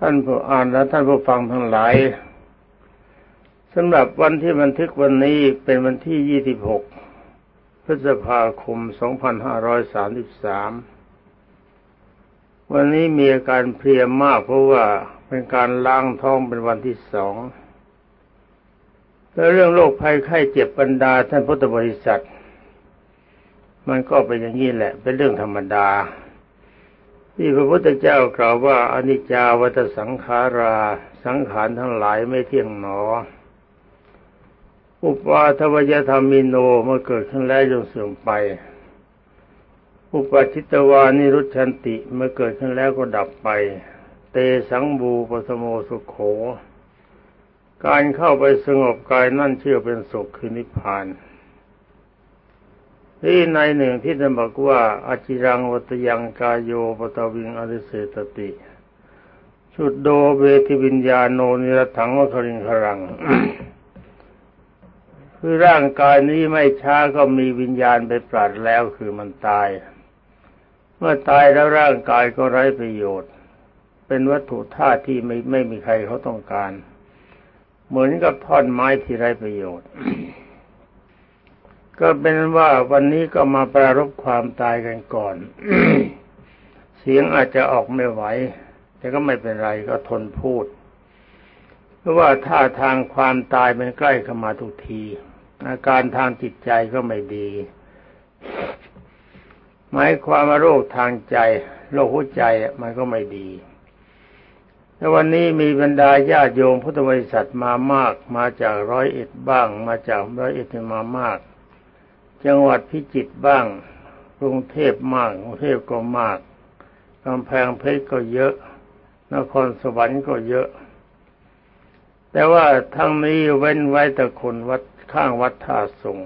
ท่านผู้อ่านและท่านผู้ฟังทั้งหลายสำหรับวันที่บันทึกวันนี้เป็นวันที่ 26 พฤษภาคม 2533 วันนี้มีอาการเพลียมากเพราะว่าเป็นการล้างท้องเป็นวันที่สองแล้วเรื่องโรคภัยไข้เจ็บบรรดาท่านพุทธบริษัท มันก็เป็นอย่างนี้แหละ เป็นเรื่องธรรมดา ที่พระพุทธเจ้ากล่าวว่าอนิจจาวัตสังขารา สังขารทั้งหลายไม่เที่ยงหนอ อุปาทวยธรรมิโนเมื่อเกิดขึ้นแล้วจงเสื่อมไป อุปจิตวานิรุชันติเมื่อเกิดขึ้นแล้วก็ดับไป เตสังบูปสโมสุขโข การเข้าไปสงบกายนั่นเชื่อเป็นสุขคือนิพพาน ที่ในหนึ่งที่ท่านบอกว่าอจิรังวัตยังกายโยปตวิงอริเสตติชุดโดเบทิวิญญาโนนิรถังวคริงครัง คือร่างกายนี้ไม่ช้าก็มีวิญญาณไปปราดแล้วคือมันตาย เมื่อตายแล้วร่างกายก็ไร้ประโยชน์ เป็นวัตถุธาตุที่ไม่ไม่มีใครเขาต้องการ เหมือนกับท่อนไม้ที่ไร้ประโยชน์ ก็เป็นว่าวันนี้ก็มาปรารบความตายกันก่อน เสียงอาจจะออกไม่ไหว แต่ก็ไม่เป็นไรก็ทนพูด เพราะว่าท่าทางความตายมันใกล้เข้ามาทุกที อาการทางจิตใจก็ไม่ดี หมายความว่าโรคทางใจ โรคหัวใจมันก็ไม่ดีแต่วันนี้มีบรรดาญาโยมพุทธบริษัทมามาก มาจากร้อยเอ็ดบ้าง มาจากร้อยเอ็ดมามาก จังหวัดพิจิตรบ้าง กรุงเทพมาก กรุงเทพก็มากกำแพงเพชรก็เยอะ นครสวรรค์ก็เยอะ แต่ว่าทั้งนี้เว้นไว้แต่คนวัดข้างวัดท่าสง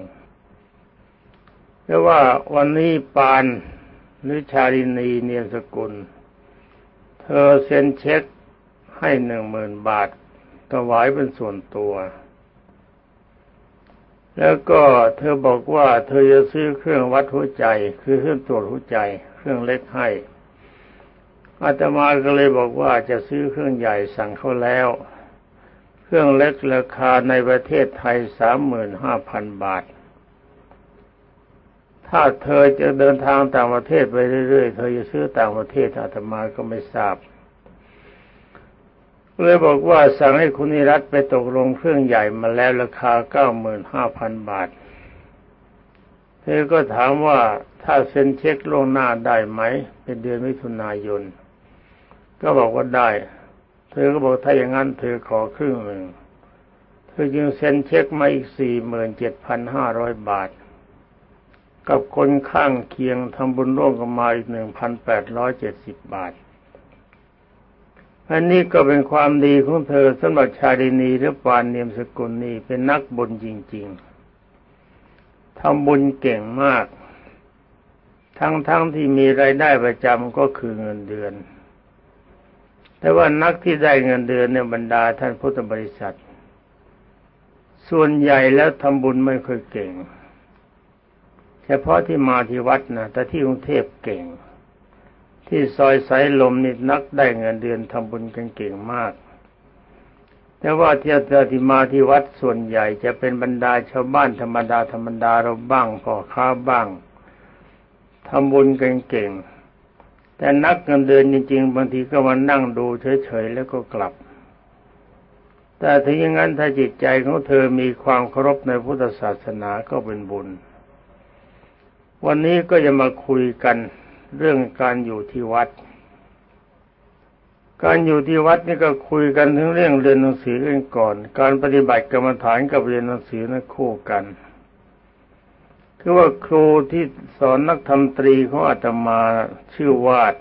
แต่ว่าวันนี้ปานหรือชาลินีเนียสกุล เธอเซ็นเช็คให้หนึ่งหมื่นบาทถวายเป็นส่วนตัว แล้วก็เธอบอกว่าเธอจะซื้อเครื่องวัดหัวใจ คือเครื่องตรวจหัวใจ เครื่องเล็กให้อาตมาก็เลยบอกว่าจะซื้อเครื่องใหญ่สั่งเขาแล้ว เครื่องเล็กราคาในประเทศไทยสามหมื่นห้าพันบาท ถ้าเธอจะเดินทางต่างประเทศไปเรื่อยๆ เธอจะซื้อต่างประเทศอาตมาก็ไม่ทราบ เลยบอกว่าสั่งให้คุณนิรัตไปตกลงเครื่องใหญ่มาแล้วราคาเก้าหมื่นห้าพันบาท เธอก็ถามว่าถ้าเซ็นเช็คล่วงหน้าได้ไหม เป็นเดือนมิถุนายน ก็บอกว่าได้ เธอก็บอกถ้าอย่างนั้นเธอขอครึ่งหนึ่งเธอจึงเซ็นเช็คมาอีกสี่หมื่นเจ็ดพันห้าร้อยบาท กับคนข้างเคียงทำบุญร่วมกันมาอีกหนึ่งพันแปดร้อยเจ็ดสิบบาท อันนี้ก็เป็นความดีของเธอสำหรับชาดินีหรือปานเนียมสกุลนี่เป็นนักบุญจริง ๆทำบุญเก่งมาก ทั้งๆทที่มีรายได้ประจำก็คือเงินเดือน แต่ว่านักที่ได้เงินเดือนเนี่ยบรรดาท่านพุทธบริษัท ส่วนใหญ่แล้วทำบุญไม่ค่อยเก่ง เฉพาะที่มาที่วัดนะแต่ที่กรุงเทพเก่ง ที่ซอยสายลมนี่นักได้เงินเดือนทำบุญกันเก่งมาก แต่ว่าเที่ยวที่มาที่วัดส่วนใหญ่จะเป็นบรรดาชาวบ้านธรรมดาธรรมดาเราบ้างพ่อค้าบ้างทำบุญกันเก่ง แต่นักเงินเดือนจริงๆบางทีก็มานั่งดูเฉยๆแล้วก็กลับ แต่ถึงอย่างนั้นถ้าจิตใจของเธอมีความเคารพในพุทธศาสนาก็เป็นบุญ วันนี้ก็จะมาคุยกัน เรื่องการอยู่ที่วัด การอยู่ที่วัดนี่ก็คุยกันถึงเรื่องเรียนหนังสือกันก่อน การปฏิบัติกรรมฐานกับเรียนหนังสือนั้นคู่กัน คือว่าครูที่สอนนักธรรมตรีของอาตมาชื่อวาด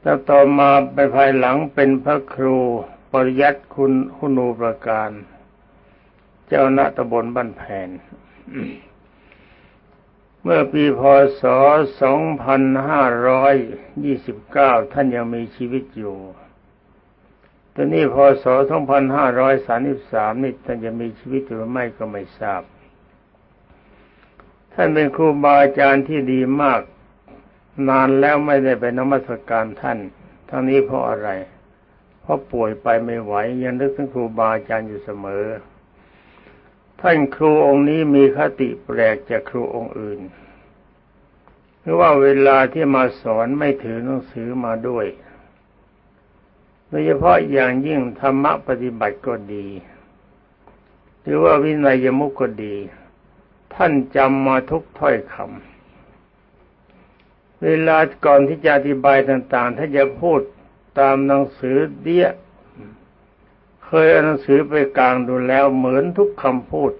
แต่ต่อมาไปภายหลังเป็นพระครูปริยัติคุณคุณูประการ เจ้าหน้าตำบลบ้านแผน เมื่อปีพศ 2529 ท่านยังมีชีวิตอยู่ตอนนี้พศ 2533 นี่ท่านจะมีชีวิตหรือไม่ก็ไม่ทราบ ท่านเป็นครูบาอาจารย์ที่ดีมาก นานแล้วไม่ได้ไปนมัสการท่าน ทั้งนี้เพราะอะไร เพราะป่วยไปไม่ไหวยังนึกถึงครูบาอาจารย์อยู่เสมอ ท่านครูองค์นี้มีคติแปลกจากครูองค์อื่นเพราะว่าเวลาที่มาสอนไม่ถือหนังสือมาด้วยโดยเฉพาะอย่างยิ่งธรรมะปฏิบัติก็ดี หรือว่าวินัยมุกก็ดี ท่านจำมาทุกถ้อยคำเวลาก่อนที่จะอธิบายต่าง ๆ ถ้าจะพูดตามหนังสือเดีย เคยเอานหนังสือไปกลางดูแล้วเหมือนทุกคำพูด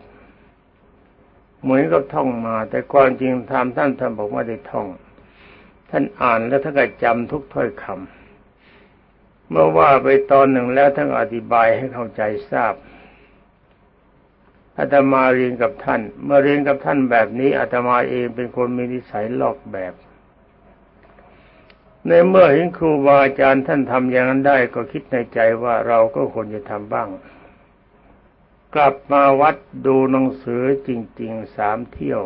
เหมือนกับท่องมา แต่ความจริงทำท่านท่านบอกว่าได้ท่อง ท่านอ่านแล้วท่านก็จำทุกถ้อยคำเมื่อว่าไปตอนหนึ่งแล้วท่านอธิบายให้เข้าใจทราบอาตมาเรียนกับท่าน เมื่อเรียนกับท่านแบบนี้อาตมาเองเป็นคนมีนิสัยลอกแบบ ในเมื่อเห็นครูบาอาจารย์ท่านทำอย่างนั้นได้ก็คิดในใจว่าเราก็ควรจะทำบ้าง กลับมาวัดดูหนังสือจริงๆสามเที่ยว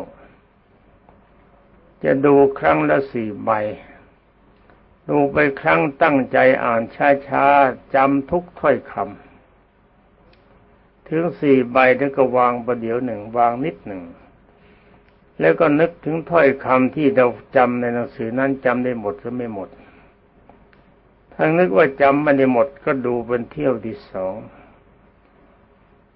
จะดูครั้งละสี่ใบ ดูไปครั้งตั้งใจอ่านช้าๆจำทุกถ้อยคำถึงสี่ใบแล้วก็วางประเดี๋ยวหนึ่งวางนิดหนึ่ง แล้วก็นึกถึงถ้อยคำที่เราจำในหนังสือนั้นจำได้หมดหรือไม่หมด ถ้านึกว่าจำไม่ได้หมดก็ดูเป็นเที่ยวที่สอง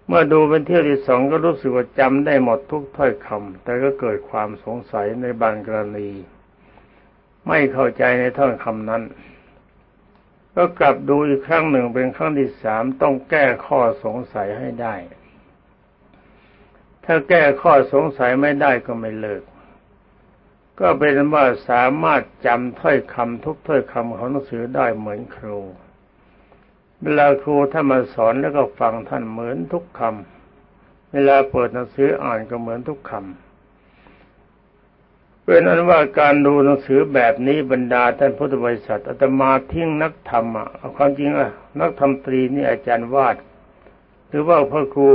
เมื่อดูเป็นเที่ยวที่สองก็รู้สึกว่าจำได้หมดทุกถ้อยคำแต่ก็เกิดความสงสัยในบางกรณี ไม่เข้าใจในถ้อยคำนั้น ก็กลับดูอีกครั้งหนึ่งเป็นครั้งที่สามต้องแก้ข้อสงสัยให้ได้ ถ้าแก้ข้อสงสัยไม่ได้ก็ไม่เลิก ก็เป็นว่าสามารถจำถ้อยคำทุกถ้อยคำของหนังสือได้เหมือนครู เวลาครูท่านมาสอนแล้วก็ฟังท่านเหมือนทุกคำเวลาเปิดหนังสืออ่านก็เหมือนทุกคำเป็นนั้นว่าการดูหนังสือแบบนี้บรรดาท่านพุทธบริษัทอาตมาทิ้งนักธรรมอะความจริงอะนักธรรมตรีนี่อาจารย์วาด หรือว่าพระครู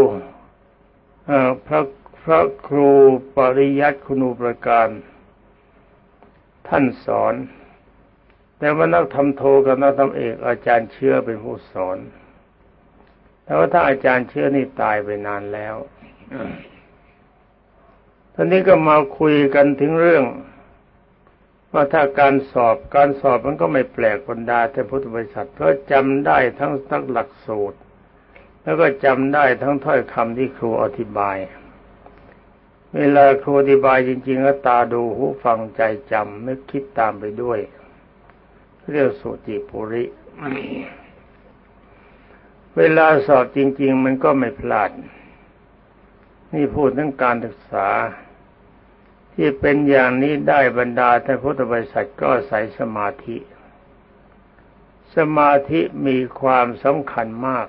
พระพระครูปริยัติคุณูประการ ท่านสอน แต่ว่านักทำโทกับนักทำเอก อาจารย์เชื่อเป็นผู้สอน แต่ว่าถ้าอาจารย์เชื่อนี่ตายไปนานแล้วตอนนี้ก็มาคุยกันถึงเรื่องว่าถ้าการสอบการสอบมันก็ไม่แปลกบรรดาแต่พุทธบริษัทเพราะจำได้ทั้งทั้งหลักสูตร แล้วก็จำได้ทั้งถ้อยคำที่ครูอธิบาย เวลาครูอธิบายจริงๆก็ตาดูหูฟังใจจำนึกคิดตามไปด้วย เรียกสุจิปุริ เวลาสอบจริง ๆ มันก็ไม่พลาด นี่พูดถึงการศึกษา ที่เป็นอย่างนี้ได้บรรดาท่านพุทธบริษัทก็ใส่สมาธิ สมาธิมีความสำคัญมาก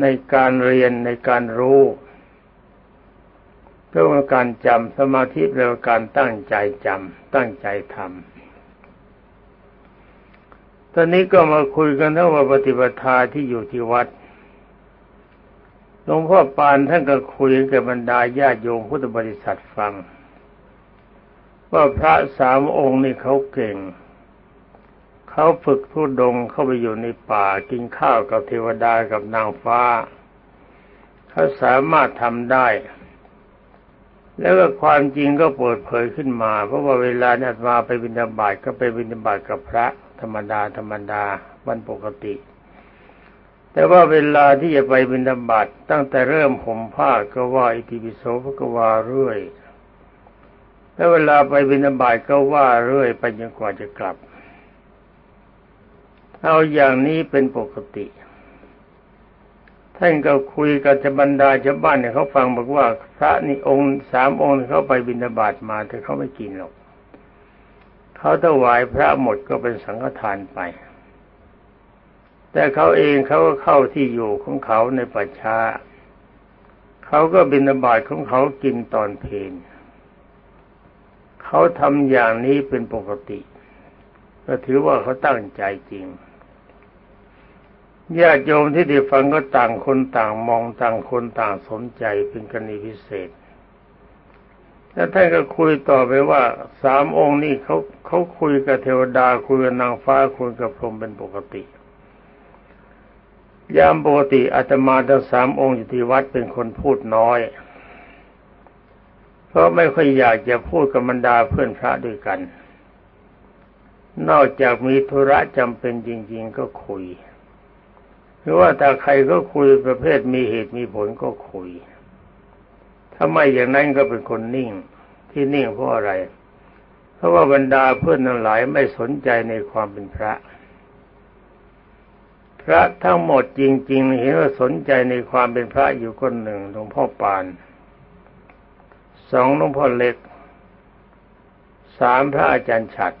ในการเรียนในการรู้เรื่องการจำสมาธิเรื่องการตั้งใจจำตั้งใจทำตอนนี้ก็มาคุยกันเรื่องว่าปฏิปทาที่อยู่ที่วัดหลวงพ่อปานท่านก็คุยกับบรรดาญาติโยมพุทธบริษัทฟัง ว่าพระสามองค์นี่เขาเก่ง เขาฝึกทุดงเข้าไปอยู่ในป่ากินข้าวกับเทวดากับนางฟ้า เขาสามารถทำได้ แล้วก็ความจริงก็เปิดเผยขึ้นมา เพราะว่าเวลาเนี่ยมาไปบิณฑบาตก็ไปบิณฑบาตกับพระธรรมดาธรรมดาวันปกติ แต่ว่าเวลาที่จะไปบิณฑบาตตั้งแต่เริ่มห่มผ้าก็ว่าอิติปิโสพระกวาเรื่อยแล้วเวลาไปบิณฑบาตก็ว่าเรื่อยไปจนกว่าจะกลับ เอาอย่างนี้เป็นปกติ ท่านก็คุยกับจบรรดาชาวบ้านเนี่ยเขาฟังบอกว่าพระนี่องค์สามองค์เขาไปบิณฑบาตมาแต่เขาไม่กินหรอกเขาถวายพระหมดก็เป็นสังฆทานไป แต่เขาเองเขาก็เข้าที่อยู่ของเขาในปัจชาเขาก็บิณฑบาตของเขากินตอนเพลนเขาทำอย่างนี้เป็นปกติก็ถือว่าเขาตั้งใจจริง ญาติโยมที่ได้ฟังก็ต่างคนต่างมองต่างคนต่างสนใจเป็นกรณีพิเศษ แล้วท่านก็คุยต่อไปว่าสามองค์นี่เขาเขาคุยกับเทวดาคุยกับนางฟ้าคุยกับพรหมเป็นปกติ ยามปกติอาตมาทั้งสามองค์อยู่ที่วัดเป็นคนพูดน้อย เพราะไม่ค่อยอยากจะพูดกับบรรดาเพื่อนพระด้วยกัน นอกจากมีธุระจำเป็นจริง ๆ ก็คุย หรือว่าถ้าใครก็คุยประเภทมีเหตุมีผลก็คุย ถ้าไม่อย่างนั้นก็เป็นคนนิ่ง ที่นิ่งเพราะอะไร เพราะว่าบรรดาเพื่อนทั้งหลายไม่สนใจในความเป็นพระ พระทั้งหมดจริง ๆ เห็นว่าสนใจในความเป็นพระอยู่คนหนึ่งหลวงพ่อปานสองหลวงพ่อเล็กสามพระอาจารย์ฉัด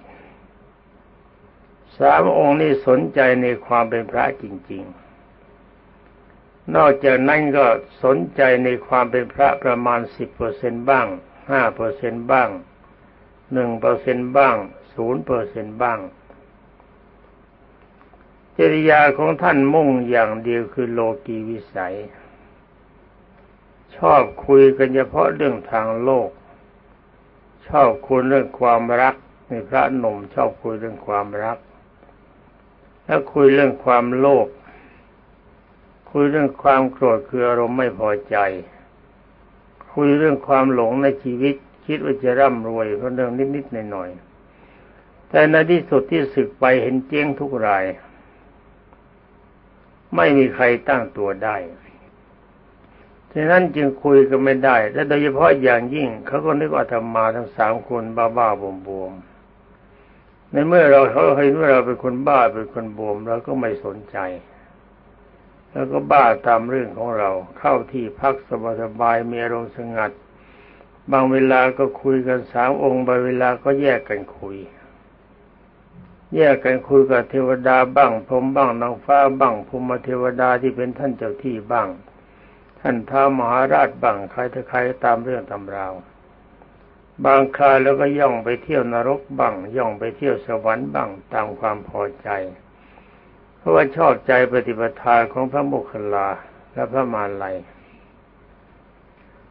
สามองค์นี้สนใจในความเป็นพระจริง ๆ นอกจากนั้นก็สนใจในความเป็นพระประมาณสิบเปอร์เซ็นบ้างห้าเปอร์เซ็นบ้างหนึ่งเปอร์เซ็นบ้างศูนย์เปอร์เซ็นบ้าง จริยาของท่านมุ่งอย่างเดียวคือโลกีวิสัย ชอบคุยกันเฉพาะเรื่องทางโลก ชอบคุยเรื่องความรักในพระหนุ่มชอบคุยเรื่องความรัก แล้วคุยเรื่องความโลภ คุยเรื่องความโกรธคืออารมณ์ไม่พอใจ คุยเรื่องความหลงในชีวิต คิดว่าจะร่ำรวยเพราะเรื่องนิดๆหน่อยๆแต่ในที่สุดที่ศึกไปเห็นเจ๊งทุกราย ไม่มีใครตั้งตัวได้ฉะนั้นจึงคุยกันไม่ได้ และโดยเฉพาะอย่างยิ่งเขาก็นึกว่าธรรมาทั้งสามคนบ้าๆบวมๆในเมื่อเราเขาเห็นว่าเราเป็นคนบ้าเป็นคนบวมเราก็ไม่สนใจ แล้วก็บ้าตามเรื่องของเรา เข้าที่พักสบายๆมีอารมณ์สงัด บางเวลาก็คุยกันสามองค์บางเวลาก็แยกกันคุย แยกกันคุยกับเทวดาบ้างพรหมบ้างนางฟ้าบ้างภูมิเทวดาที่เป็นท่านเจ้าที่บ้าง ท่านท้ามหาราชบ้างใครถ้าใครตามเรื่องตำราวบางคราวแล้วก็ย่องไปเที่ยวนรกบ้างย่องไปเที่ยวสวรรค์บ้างตามความพอใจ เพราะว่าชอบใจปฏิปทาของพระโมคคัลลาและพระมาลัย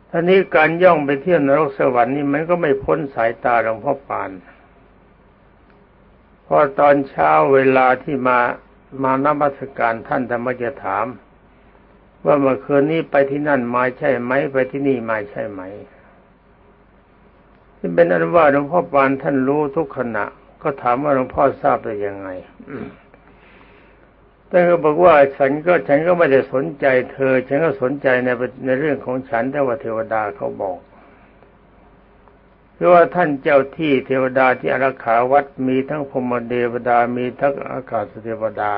ท่านี้การย่องไปเที่ยวนรกสวรรค์นี่มันก็ไม่พ้นสายตาหลวงพ่อปาน พอตอนเช้าเวลาที่มามานมัสการท่านธรรมจะถาม ว่าเมื่อคืนนี้ไปที่นั่นมาใช่ไหม ไปที่นี่มาใช่ไหมที่เป็นอันว่าหลวงพ่อปานท่านรู้ทุกขณะ ก็ถามว่าหลวงพ่อทราบได้ยังไง แต่ก็บอกว่าฉันก็ฉันก็ไม่ได้สนใจเธอ ฉันก็สนใจในในเรื่องของฉันแต่ว่าเทวดาเขาบอกเพราะว่าท่านเจ้าที่เทวดาที่อารักขาวัดมีทั้งพมเทวดามีทั้งอากาศเทวดา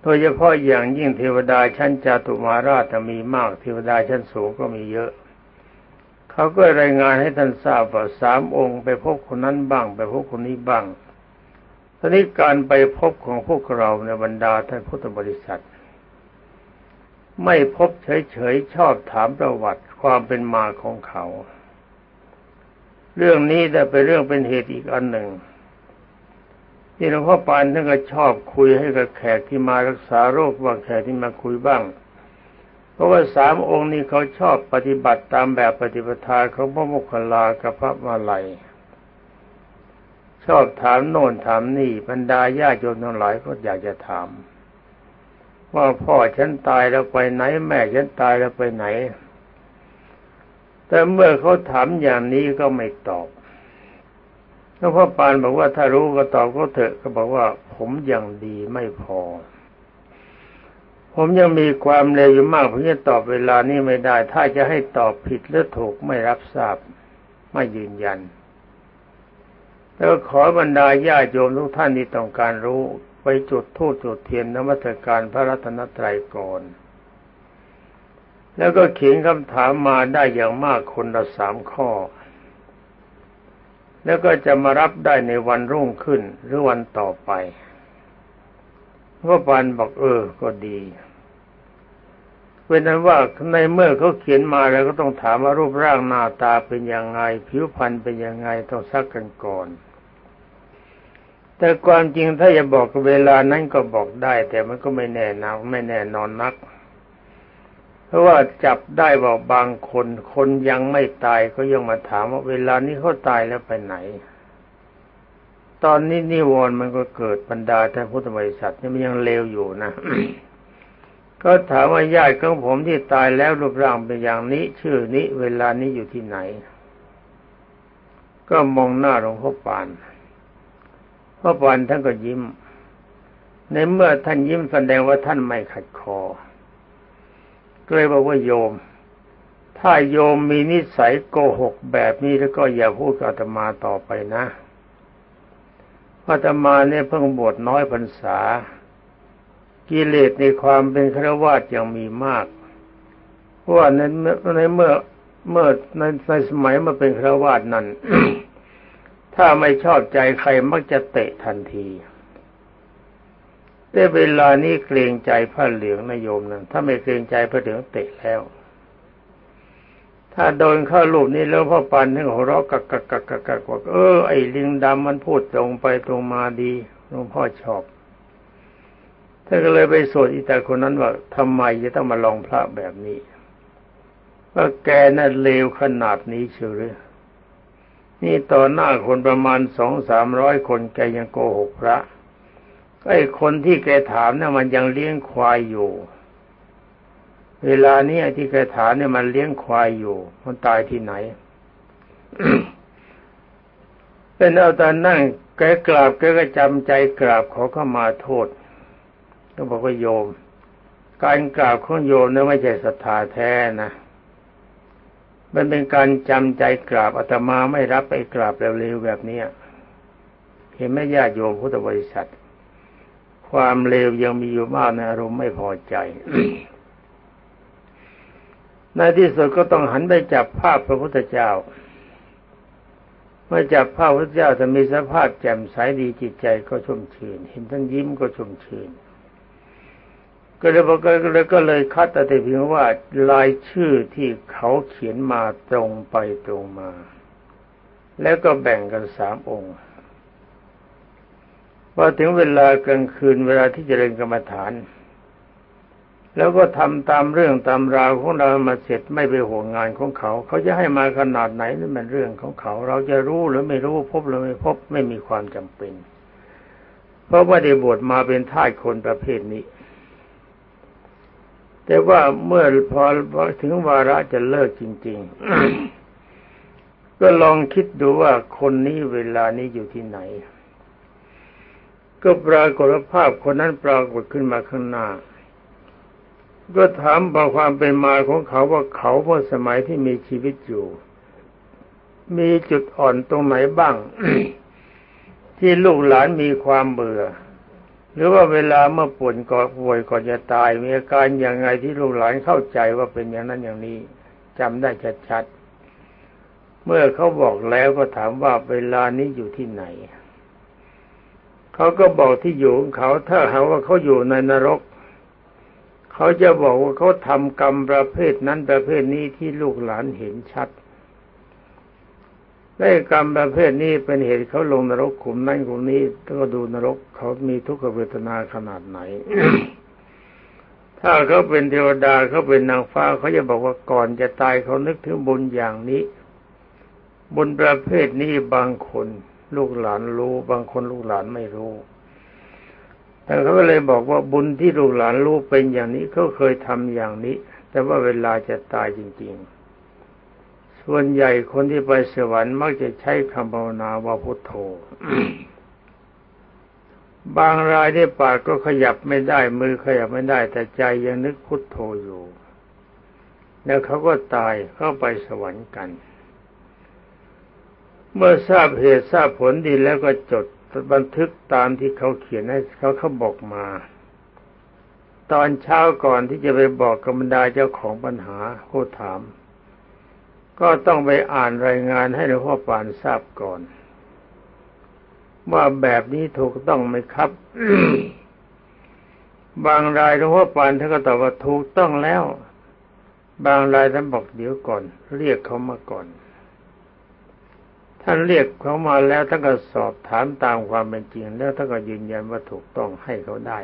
โดยเฉพาะอย่างยิ่งเทวดาชั้นจาตุมาราชมีมาก เทวดาชั้นสูงก็มีเยอะเขาก็รายงานให้ท่านทราบว่าสามองค์ไปพบคนนั้นบ้าง ไปพบคนนี้บ้าง ตอนนี้การไปพบของพวกเราในบรรดาท่านพุทธบริษัท ไม่พบเฉยๆชอบถามประวัติความเป็นมาของเขา เรื่องนี้แต่เป็นเรื่องเป็นเหตุอีกอันหนึ่งที่หลวงพ่อปานท่านก็ชอบคุยให้กับแขกที่มารักษาโรคบางแขกที่มาคุยบ้าง เพราะว่าสามองค์นี้เขาชอบปฏิบัติตามแบบปฏิปทาของพระมุคคลากับพระมาลัย ชอบถามโน่นถามนี่บรรดาญาโยมทั้งหลายก็อยากจะถาม ว่าพ่อฉันตายแล้วไปไหน แม่ฉันตายแล้วไปไหน แต่เมื่อเขาถามอย่างนี้ก็ไม่ตอบแล้วพ่อปานบอกว่าถ้ารู้ก็ตอบก็เถอะก็บอกว่า ผมยังดีไม่พอ ผมยังมีความเร็วอยู่มากผมจะตอบเวลานี้ไม่ได้ ถ้าจะให้ตอบผิดหรือถูกไม่รับทราบ ไม่ยืนยัน แล้วขอบรรดาญาโยมทุกท่านที่ต้องการรู้ไปจุดทูตจุดเทียนนมัสการพระรัตนตรัยก่อนแล้วก็เขียนคำถามมาได้อย่างมากคนละสามข้อ แล้วก็จะมารับได้ในวันรุ่งขึ้นหรือวันต่อไปพระปันบอกเออ ก็ดีเป็นนั้นว่าในเมื่อเขาเขียนมาแล้วก็ต้องถามว่ารูปร่างหน้าตาเป็นยังไง ผิวพรรณเป็นยังไงต้องซักกันก่อน แต่ความจริงถ้าจะบอกเวลานั้นก็บอกได้ แต่มันก็ไม่แน่นอนไม่แน่นอนนัก เพเพราะว่าจับได้ว่าบางคน คนยังไม่ตายก็ยังมาถามว่าเวลานี้เขาตายแล้วไปไหน ตอนนี้นิวรณ์มันก็เกิดบรรดาท่านพุทธบริษัทนี่มันยังเลวอยู่นะก็ถามว่าญาติของผมที่ตายแล้วรูปร่างเป็นอย่างนี้ ชื่อนี้ เวลานี้อยู่ที่ไหน ก็มองหน้าหลวงพ่อปาน พ่อปานท่านก็ยิ้ม ในเมื่อท่านยิ้มแสดงว่าท่านไม่ขัดคอก็เลยบอกว่าโยม ถ้าโยมมีนิสัยโกหกแบบนี้แล้วก็อย่าพูดกับอาตมาต่อไปนะอาตมาเนี่ยเพิ่งบวชน้อยพรรษา กิเลสในความเป็นฆราวาสยังมีมาก เพราะว่าในในเมื่อเมื่อในในสมัยมาเป็นฆราวาสนั้น ถ้าไม่ชอบใจใครมักจะเตะทันที แต่เวลานี้เกรงใจพระเหลืองนายโยมนั้นถ้าไม่เกรงใจพระเหลืองเตะแล้ว ถ้าโดนเข้าลูกนี้แล้วพ่อปันถึงหัวเราะกักกักกักกักกักว่าเออไอ้ลิงดำมันพูดตรงไปตรงมาดีหลวงพ่อชอบท่านก็เลยไปสวดอีตาคนนั้นว่าทำไมจะต้องมาลองพระแบบนี้ว่าแกน่ะเลวขนาดนี้เชียวหรือ นี่ต่อหน้าคนประมาณสองสามร้อยคนแกยังโกหกพระไอ้คนที่แกถามเนี่ยมันยังเลี้ยงควายอยู่ เวลานี้ไอ้ที่แกถามเนี่ยมันเลี้ยงควายอยู่ มันตายที่ไหน เป็นเอาตอนนั่งแกกราบแกก็จำใจกราบขอเข้ามาโทษก็บอกว่าโยม การกราบของโยมเนี่ยไม่ใช่ศรัทธาแท้นะ มันเป็นการจำใจกราบอาตมาไม่รับไปกราบเร็วๆแบบนี้เห็นไหมญาติโยมพุทธบริษัท ความเลวยังมีอยู่มากในอารมณ์ไม่พอใจในที่สุดก็ต้องหันไปจับภาพพระพุทธเจ้า เมื่อจับภาพพระพุทธเจ้าจะมีสภาพแจ่มใสดีจิตใจก็ชุ่มชื่น เห็นท่านยิ้มก็ชุ่มชื่น ก็เลยบอกก็เลยก็เลยคัดแต่เพียงว่าลายชื่อที่เขาเขียนมาตรงไปตรงมา แล้วก็แบ่งกันสามองค์พอถึงเวลากลางคืนเวลาที่จะเริญกรรมฐาน แล้วก็ทำตามเรื่องตามราวของเรามาเสร็จไม่ไปห่วงงานของเขา เขาจะให้มาขนาดไหนนั่นเป็นเรื่องของเขา เราจะรู้หรือไม่รู้พบหรือไม่พบไม่มีความจำเป็น เพราะว่าได้บวชมาเป็นทาสคนประเภทนี้ แต่ว่าเมื่อพอถึงวาระจะเลิกจริง ๆ ก็ลองคิดดูว่าคนนี้เวลานี้อยู่ที่ไหน ก็ปรากฏภาพคนนั้นปรากฏขึ้นมาข้างหน้า ก็ถามบอกความเป็นมาของเขาว่าเขาเมื่อสมัยที่มีชีวิตอยู่ มีจุดอ่อนตรงไหนบ้าง ที่ลูกหลานมีความเบื่อ หรือว่าเวลาเมื่อป่วยก่อนป่วยก่อนจะตายมีอาการอย่างไงที่ลูกหลานเข้าใจว่าเป็นอย่างนั้นอย่างนี้จำได้ชัดๆเมื่อเขาบอกแล้วก็ถามว่าเวลานี้อยู่ที่ไหนเขาก็บอกที่อยู่ของเขาถ้าหาว่าเขาอยู่ในนรก เขาจะบอกว่าเขาทำกรรมประเภทนั้นประเภทนี้ที่ลูกหลานเห็นชัด ได้กรรมประเภทนี้เป็นเหตุเขาลงนรกขุมนั้นขุมนี้ก็ดูนรกเขามีทุกขเวทนาขนาดไหน ถ้าเขาเป็นเทวดาเขาเป็นนางฟ้าเขาจะบอกว่าก่อนจะตายเขานึกถึงบุญอย่างนี้ บุญประเภทนี้บางคนลูกหลานรู้ บางคนลูกหลานไม่รู้แต่เขาก็เลยบอกว่าบุญที่ลูกหลานรู้เป็นอย่างนี้เขาเคยทำอย่างนี้ แต่ว่าเวลาจะตายจริง ๆ ส่วนใหญ่คนที่ไปสวรรค์มักจะใช้คำภาวนาว่าพุทโธ บางรายที่ปากก็ขยับไม่ได้ มือขยับไม่ได้ แต่ใจยังนึกพุทโธอยู่ แล้วเขาก็ตายเข้าไปสวรรค์กัน เมื่อทราบเหตุทราบผลดีแล้วก็จดบันทึกตามที่เขาเขียนให้เขาเขาบอกมา ตอนเช้าก่อนที่จะไปบอกกรรมดาเจ้าของปัญหาผู้ถาม ก็ต้องไปอ่านรายงานให้หลวงพ่อปานทราบก่อน ว่าแบบนี้ถูกต้องไหมครับ บางรายหลวงพ่อปานท่านก็ตอบว่าถูกต้องแล้ว บางรายท่านบอกเดี๋ยวก่อน เรียกเขามาก่อน ท่านเรียกเขามาแล้วท่านก็สอบถามตามความเป็นจริง แล้วท่านก็ยืนยันว่าถูกต้องให้เขาได้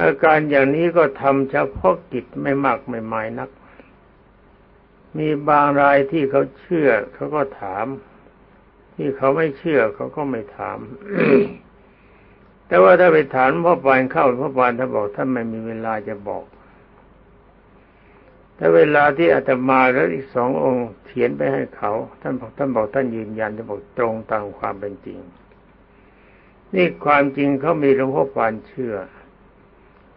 อาการอย่างนี้ก็ทำเฉพาะกิจไม่มากไม่หมายนัก มีบางรายที่เขาเชื่อเขาก็ถาม ที่เขาไม่เชื่อเขาก็ไม่ถาม แต่ว่าถ้าไปถามพ่อปานเข้าพ่อปานถ้านบอกท่านไม่มีเวลาจะบอกแต่เวลาที่อาตมาแล้วอีกสององค์เขียนไปให้เขา ท่านบอกท่านบอกท่านยืนยันท่านบอกตรงตามความเป็นจริง นี่ความจริงเขามีหลวงพ่อปานเชื่อ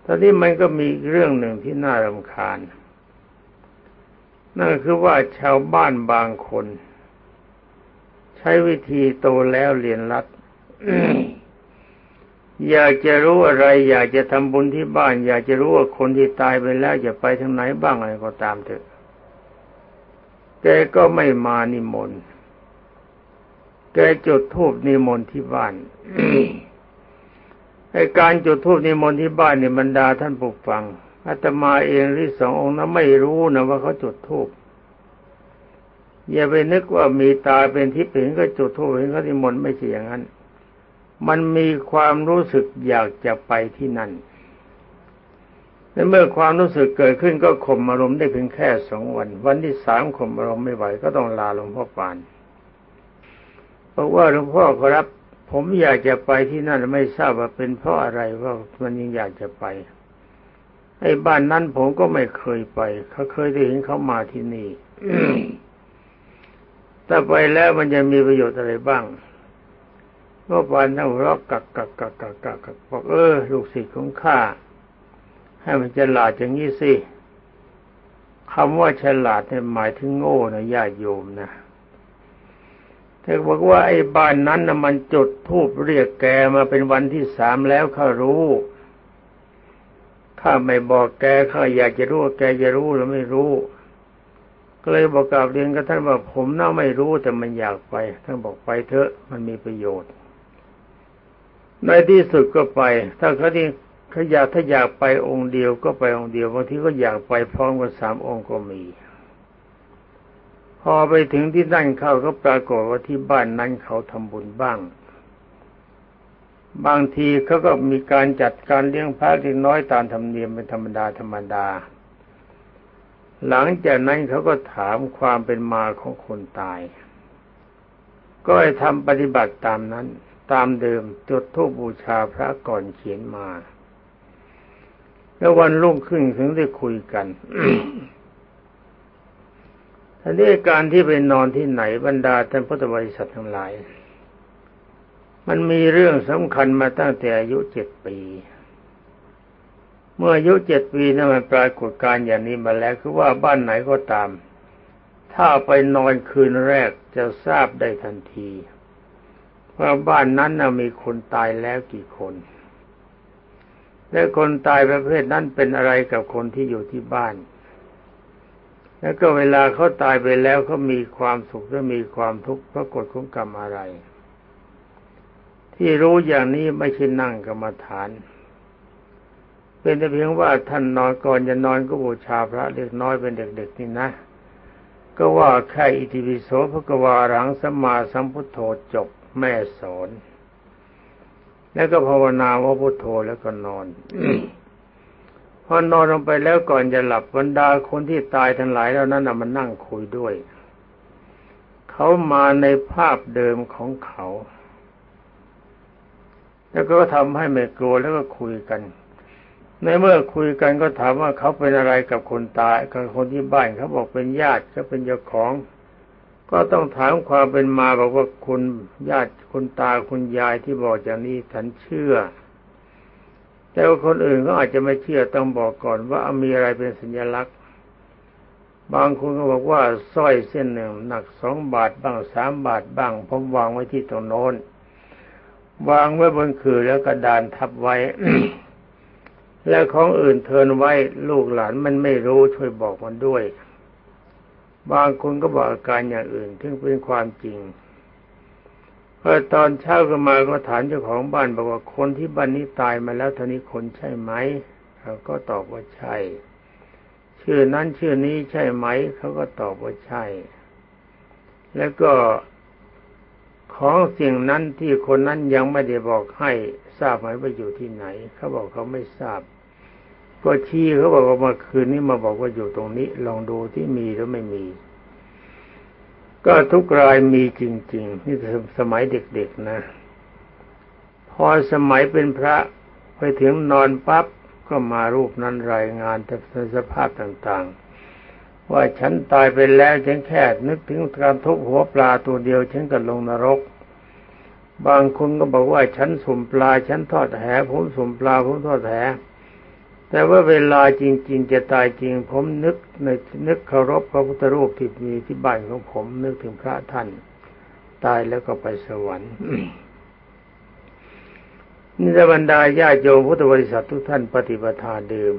ตอนนี้มันก็มีเรื่องหนึ่งที่น่ารำคาญ นั่นคือว่าชาวบ้านบางคน ใช้วิธีโตแล้วเรียนรัดอยากจะรู้อะไร อยากจะทำบุญที่บ้าน อยากจะรู้ว่าคนที่ตายไปแล้วจะไปทางไหนบ้างอะไรก็ตามเถอะแกก็ไม่มานิมนต์แกจุดธูปนิมนต์ที่บ้านไอการจุดธูปนิมนต์ที่บ้านเนี่ยบรรดาท่านปกฟัง อาตมาเองที่สององค์นั้นไม่รู้นะว่าเขาจุดธูปอย่าไปนึกว่ามีตาเป็นทิพย์เห็นก็จุดธูปเห็นก็นิมนต์ไม่ใช่อย่างนั้น มันมีความรู้สึกอยากจะไปที่นั่นและเมื่อความรู้สึกเกิดขึ้นก็ข่มอารมณ์ได้เพียงแค่สองวัน วันที่สามข่มอารมณ์ไม่ไหวก็ต้องลาหลวงพ่อปานบอกว่าหลวงพ่อครับ ผมอยากจะไปที่นั่นไม่ทราบว่าเป็นเพราะอะไรว่ามันยังอยากจะไป ไอ้บ้านนั้นผมก็ไม่เคยไปเขาเคยได้เห็นเขามาที่นี่แต่ไปแล้วมันจะมีประโยชน์อะไรบ้างก็ปานนั่งรอกกักกักกักกักกักกักบอกเออ ลูกศิษย์ของข้าให้มันฉลาดอย่างนี้สิคำว่าฉลาดเนี่ยหมายถึงโง่นะญาติโยมนะเธอบอกว่าไอ้บ้านนั้นน่ะมันจุดทูบเรียกแกมาเป็นวันที่สามแล้วข้ารู้ ข้าไม่บอกแกข้าอยากจะรู้ว่าแกจะรู้หรือไม่รู้ ก็เลยบอกกล่าวเรียนกับท่านว่าผมน่าไม่รู้แต่มันอยากไปท่านบอกไปเถอะมันมีประโยชน์ ในที่สุดก็ไป ถ้าเขาที่เขาอยากถ้าอยากไปองค์เดียวก็ไปองค์เดียวบางทีก็อยากไปพร้อมกันสามองค์ก็มี พอไปถึงที่นั่นเขาก็ปรากฏว่าที่บ้านนั้นเขาทำบุญบ้าง บางทีเขาก็มีการจัดการเลี้ยงพระเล็กน้อยตามธรรมเนียมเป็นธรรมดาธรรมดา หลังจากนั้นเขาก็ถามความเป็นมาของคนตาย ก็ให้ทำปฏิบัติตามนั้น ตามเดิมจุดธูปบูชาพระก่อนเขียนมา แล้ววันรุ่งขึ้นถึงได้คุยกันทีนี้การที่ไปนอนที่ไหนบรรดาท่านพุทธบริษัททั้งหลาย มันมีเรื่องสำคัญมาตั้งแต่อายุเจ็ดปี เมื่ออายุเจ็ดปีนั้นมันปรากฏการอย่างนี้มาแล้วคือว่าบ้านไหนก็ตาม ถ้าไปนอนคืนแรกจะทราบได้ทันทีว่าบ้านนั้นน่ะมีคนตายแล้วกี่คน และคนตายประเภทนั้นเป็นอะไรกับคนที่อยู่ที่บ้าน แล้วก็เวลาเขาตายไปแล้วเขามีความสุขหรือมีความทุกข์เพราะกฎของกรรมอะไร ที่รู้อย่างนี้ไม่ใช่นั่งกรรมฐาน เป็นแต่เพียงว่าท่านนอนก่อนจะนอนก็บูชาพระเล็กน้อยเป็นเด็กๆนี่นะ ก็ว่าแค่อิติปิโสพระกวารังสัมมาสัมพุทโธจบแม่สอน แล้วก็ภาวนาว่าพุทโธแล้วก็นอนพอนอนลงไปแล้วก่อนจะหลับบรรดาคนที่ตายทั้งหลายแล้วนั้นนะมันนั่งคุยด้วย เขามาในภาพเดิมของเขา แล้วก็ทำให้ไม่กลัวแล้วก็คุยกัน ในเมื่อคุยกันก็ถามว่าเขาเป็นอะไรกับคนตายกับคนที่บ้านเขาบอกเป็นญาติเขาเป็นเจ้าของ ก็ต้องถามความเป็นมาบอกว่าคุณญาติคุณตาคุณยายที่บอกอย่างนี้ฉันเชื่อ แต่ว่าคนอื่นก็อาจจะไม่เชื่อต้องบอกก่อนว่ามีอะไรเป็นสัญลักษณ์บางคนก็บอกว่าสร้อยเส้นหนึ่งหนักสองบาทบ้างสามบาทบ้างผมวางไว้ที่ตรงโน้น วางไว้บนคือแล้วกระดานทับไว้ แล้วของอื่นเทินไว้ลูกหลานมันไม่รู้ช่วยบอกมันด้วย บางคนก็บอกอาการอย่างอื่นซึ่งเป็นความจริงพอตอนเช้าก็มาก็ถามเจ้าของบ้านบอกว่าคนที่บ้านนี้ตายมาแล้วท่านี้คนใช่ไหมเขาก็ตอบว่าใช่ชื่อนั้นชื่อนี้ใช่ไหม เขาก็ตอบว่าใช่ แล้วก็ ของสิ่งนั้นที่คนนั้นยังไม่ได้บอกให้ทราบไหมว่าอยู่ที่ไหน เขาบอกเขาไม่ทราบ ก็ชี้เขาบอกว่าเมื่อคืนนี้มาบอกว่าอยู่ตรงนี้ ลองดูที่มีหรือไม่มี ก็ทุกรายมีจริง ๆ นี่สมัยเด็กๆนะ พอสมัยเป็นพระไปถึงนอนปั๊บก็มารูปนั้นรายงานแต่สภาพต่างๆ ว่าฉันตายไปแล้วฉันแค่นึกถึงการทุบหัวปลาตัวเดียวฉันก็ลงนรก บางคนก็บอกว่าฉันสุ่มปลาฉันทอดแหผมสุ่มปลาผมทอดแหแต่ว่าเวลาจริง ๆ จะตายจริง ผมนึกในนึกเคารพพระพุทธรูปที่มีที่บ้านของผมนึกถึงพระท่าน ตายแล้วก็ไปสวรรค์นี่บรรดาญาโยมพุทธบริษัททุกท่านปฏิปทาเดิม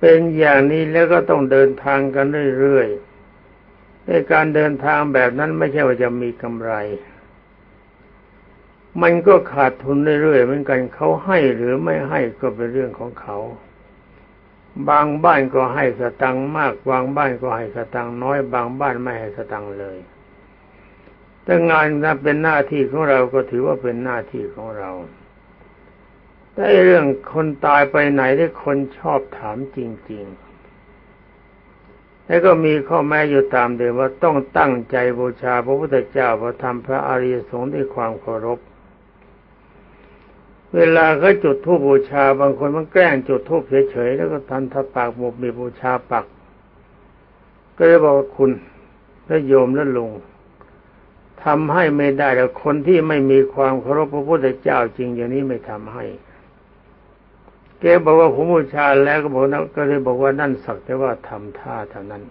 เป็นอย่างนี้แล้วก็ต้องเดินทางกันเรื่อยๆในการเดินทางแบบนั้นไม่ใช่ว่าจะมีกำไร มันก็ขาดทุนเรื่อยๆเหมือนกันเขาให้หรือไม่ให้ก็เป็นเรื่องของเขา บางบ้านก็ให้สตังค์มาก บางบ้านก็ให้สตังค์น้อย บางบ้านไม่ให้สตังค์เลยถ้างานนั้นเป็นหน้าที่ของเราก็ถือว่าเป็นหน้าที่ของเรา แต่เรื่องคนตายไปไหนที่คนชอบถามจริง ๆ แล้วก็มีข้อแม้อยู่ตามเดิมว่าต้องตั้งใจบูชาพระพุทธเจ้าพระธรรมพระอริยสงฆ์ด้วยความเคารพ เวลาเขาจุดธูปบูชาบางคนมันแกล้งจุดธูปเฉยๆแล้วก็ทันทัปากหมกมีบูชาปัก ก็เลยบอกคุณและโยมและลุงทำให้ไม่ได้แล้วคนที่ไม่มีความเคารพพระพุทธเจ้าจริงอย่างนี้ไม่ทำให้ แกบอกว่าผมบูชาแล้วก็บอกนะก็เลยบอกว่านั่นสักแต่ว่าทำท่าเท่านั้น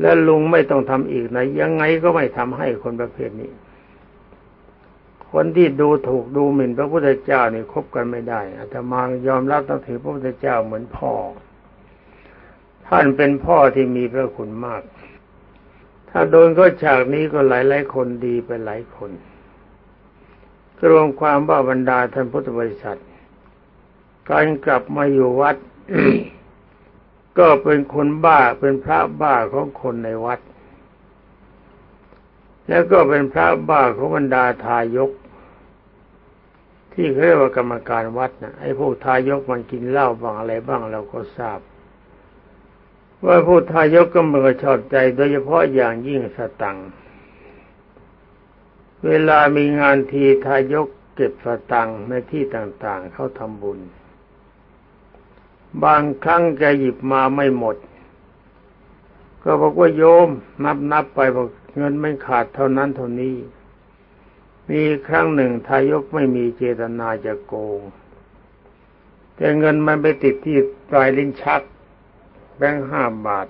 และลุงไม่ต้องทำอีกนะยังไงก็ไม่ทำให้คนประเภทนี้ คนที่ดูถูกดูหมิ่นพระพุทธเจ้านี่คบกันไม่ได้อาตมายอมรับต้องถือพระพุทธเจ้าเหมือนพ่อ ท่านเป็นพ่อที่มีพระคุณมาก ถ้าโดนก็ฉากนี้ก็หลายหลายคนดีไปหลายคนรวมความว่าบรรดาท่านพุทธบริษัท การกลับมาอยู่วัด ก็เป็นคนบ้าเป็นพระบ้าของคนในวัด แล้วก็เป็นพระบ้าของบรรดาทายก ที่เรียกว่ากรรมการวัดนะไอ้พวกทายกมันกินเหล้าบ้างอะไรบ้างเราก็ทราบ ว่าผู้ทายกก็มือชอบใจ โดยเฉพาะอย่างยิ่งสตังเวลามีงานทีทายกเก็บสตังในที่ต่างๆ เขาทำบุญ บางครั้งแกหยิบมาไม่หมด ก็บอกว่าโยมนับนับไปบอกเงินไม่ขาดเท่านั้นเท่านี้ มีครั้งหนึ่งทายกไม่มีเจตนาจะโกง แต่เงินมันไปติดที่ปลายลิ้นชัก แบงค์ห้าบาท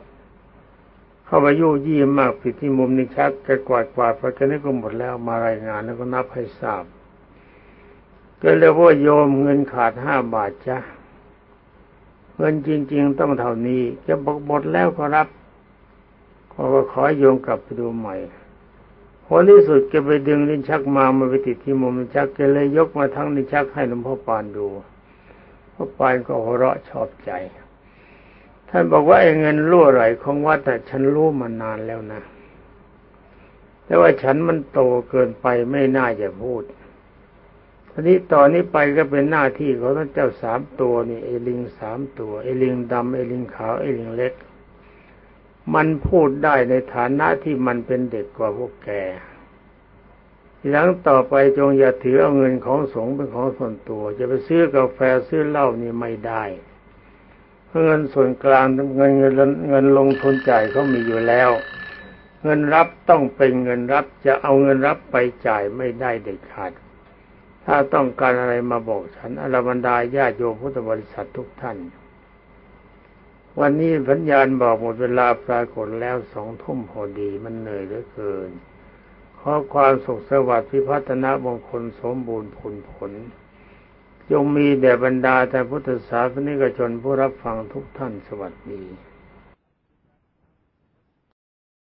เข้าไปยุ่ยี่มากผิดที่มุมนิชักแกกวาดกวาดไปแค่นี้ก็หมดแล้วมารายงานแล้วก็นับให้ทราบก็เลยว่าโยมเงินขาดห้าบาทจ้ะ เงินจริง ๆ ต้องเท่านี้จะบอกหมดแล้วก็รับขอขอโยมกลับไปดูใหม่พอที่สุดแกไปดึงลิ้นชักมามาไปติดที่มุมลิ้นชักแกเลยยกมาทั้งลิ้นชักให้หลวงพ่อปานดูพ่อปานก็หัวเราะชอบใจ ท่านบอกว่าไอ้เงินรั่วไหลของวัดแต่ฉันรู้มานานแล้วนะแต่ว่าฉันมันโตเกินไปไม่น่าจะพูด ทีนี้ตอนนี้ไปก็เป็นหน้าที่ของท่านเจ้าสามตัวนี่ไอ้ลิงสามตัวไอ้ลิงดำไอ้ลิงขาวไอ้ลิงเล็ก มันพูดได้ในฐานะที่มันเป็นเด็กกว่าพวกแกหลังต่อไปจงอย่าถือเอาเงินของสงฆ์เป็นของส่วนตัว จะไปซื้อกาแฟซื้อเหล้านี่ไม่ได้เงินส่วนกลางเงินเงินเงินลงทุนจ่ายเขามีอยู่แล้ว เงินรับต้องเป็นเงินรับจะเอาเงินรับไปจ่ายไม่ได้เด็ดขาด ถ้าต้องการอะไรมาบอกฉันอรบรรดาญาโยมพุทธบริษัททุกท่าน วันนี้พัญญาณบอกหมดเวลาปรากฏแล้วสองทุ่มพอดีมันเหนื่อยเหลือเกิน ขอความสุขสวัสดิ์พิพัฒนามงคลสมบูรณ์ผลผลจงมีแด่บรรดาแต่พุทธศาสนิกชนผู้รับฟังทุกท่านสวัสดี